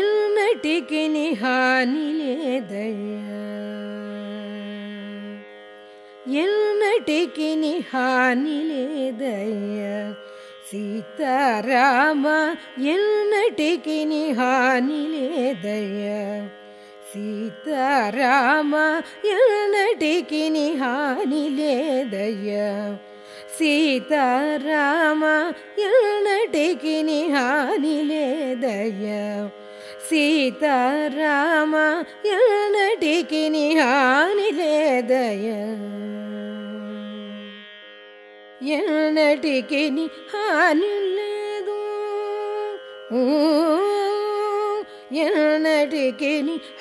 എന്നട്ടിക്ക് നിഹാനിലേതയ എന്നട്ടിക്ക് നിഹാനിലേതയ സീതാരാമ എന്നട്ടിക്ക് നിഹാനിലേതയ സീതാരാമ എന്നട്ടിക്ക് നിഹാനിലേതയ സീതാരാമ എന്നട്ടിക്ക് നിഹാനിലേതയ ಸೀತಾರಾಮ ಏನಟಿ ಕಿ ನಿ ಹಾನಿ ಹೇಳದಯ ಎಣಿ ಹಾನಿ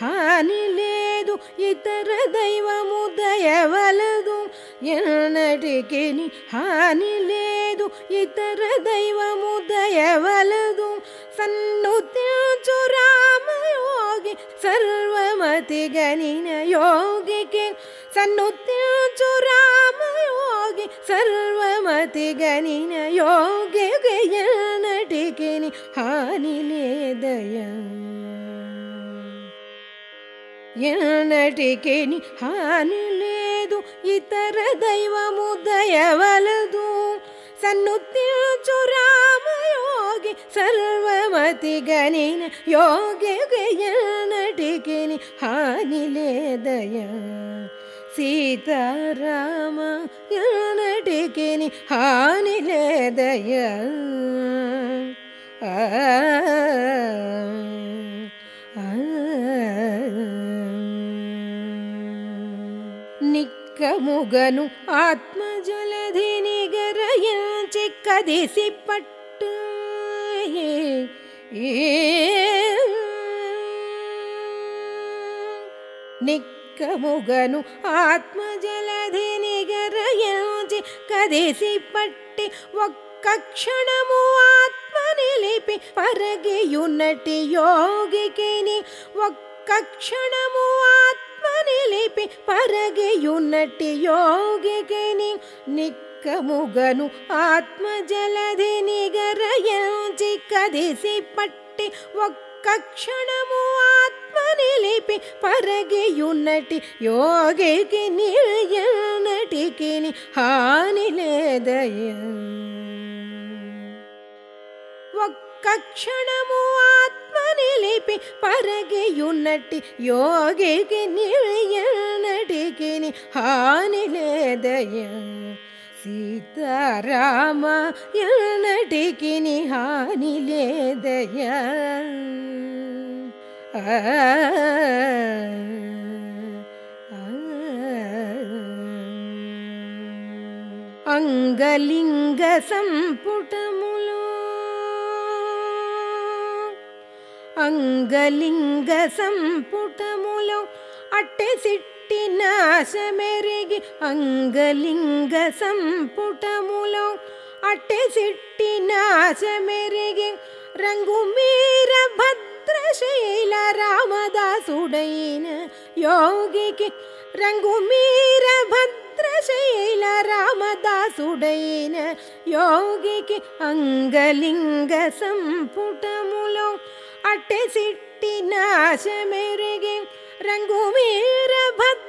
ಹಾನಿ ಇತರ ದೈವ ಮುದಯವಲದು ಏನಟಿ ನಿಹಾನಿಲೇದು ಹಾನಿ ಲೇದು ಇತರ ದೈವ ಮುದಯವಲದು ಸಣ್ಣ ಚುರಾ ಸರ್ವ ಮತಿ ಗಣಿ ನ ಯೋಗ ಯೋಗಿ ಸರ್ವ ಮತಿ ಗಣಿ ನ ಯೋಗ್ಯ ನಟಿಕೆ ನಿ ನಟಿಕೆನಿ ಹಾನಿ ಇತರ ದೈವ ಮುದಯವಲೂ ಸನ್ನುತ್ತ ಚುರ ಸರ್ವಮತಿ ಗಣಿನ ಯೋಗಿ ಹಾನಿ ಲೇದಯ ಸೀತಾರಾಮ ಯ ನಟಿಕೆನಿ ಹಾನಿ ನಿಕ್ಕ ಮುಗನು ಆತ್ಮ ಜಲಧಿ ಚಿಕ್ಕ నిక్కముగను ఆత్మజలధి నిగరయోచి కదిసి పట్టి ఒక్క క్షణము ఆత్మ నిలిపి పరగియున్నటి యోగికిని ఒక్క క్షణము ఆత్మ నిలిపి పరగియున్నటి యోగికిని నిక్ ಕಮುಗನು ಆತ್ಮಜಲಧಿ ನಿಗರಯು ಚಿಕ್ಕದಿಸಿ ಪಟ್ಟಿ ಒಕ್ಕ ಆತ್ಮನಿಲಿಪಿ ಪರಗೆಯು ನಟಿ ಯೋಗಿಗೆ ನಿಳಿಯ ನಟಿಕಿನಿ ಹಾನಿಲೆದಯ ಆತ್ಮನಿಲಿಪಿ ಪರಗೆಯು ನಟಿ ಯೋಗಿಗೆ ನಿಳಿಯ ನಟಿಕಿನಿ ಸೀತಾರಾಮ ನಟಿಕಿ ನಿಹಾನಿಲೇದಯ ಅಂಗಲಿಂಗ ಸಂಪುಟಮುಲು ಅಂಗಲಿಂಗ ಸಂಪುಟಮುಲು ಅಟ್ಟೆ ಸಿಟ್ಟ సన్యాసమెరిగి అంగలింగ సంపుటములో అట్టె సిట్టి నాశమెరిగి రంగుమీర భద్రశైల రామదాసుడైన యోగికి రంగుమీర భద్రశైల రామదాసుడైన యోగికి అంగలింగ సంపుటములో అట్టె సిట్టి నాశమెరిగి రంగుమీర భద్ర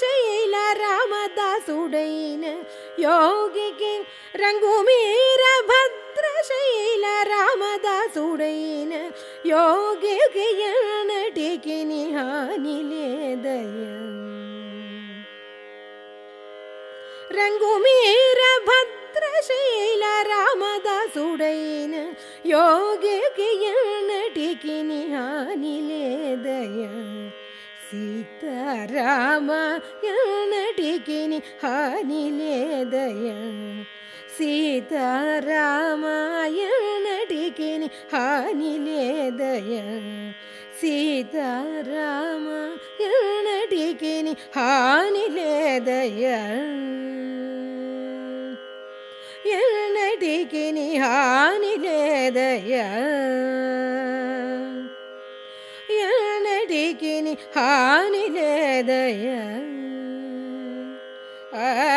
शैला रामदाडिन योग रङ्गु मीर भद्र शैला रामदान योगे निय रङ्गीरभद्र शैला रामदा योगे किनिल ಸೀತಾರಾಮ ನಟಿಕಿನಿ ಹಾನಿಲೇದಯ ಸೀತಾರಾಮಾಯ ನಟಿಕಿನಿ ಹಾನಿಲೇದಯ ಸೀತಾರಾಮಾಯ ನಟಿಕಿನಿ ಹಾನಿಲೇದಯ ಎಲ್ ನಟಿಕಿನಿ ಹಾನಿಲೇದಯ ಹಾನಿಲೆದಯ ಆ